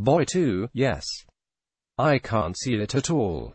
Boy 2, yes. I can't see it at all.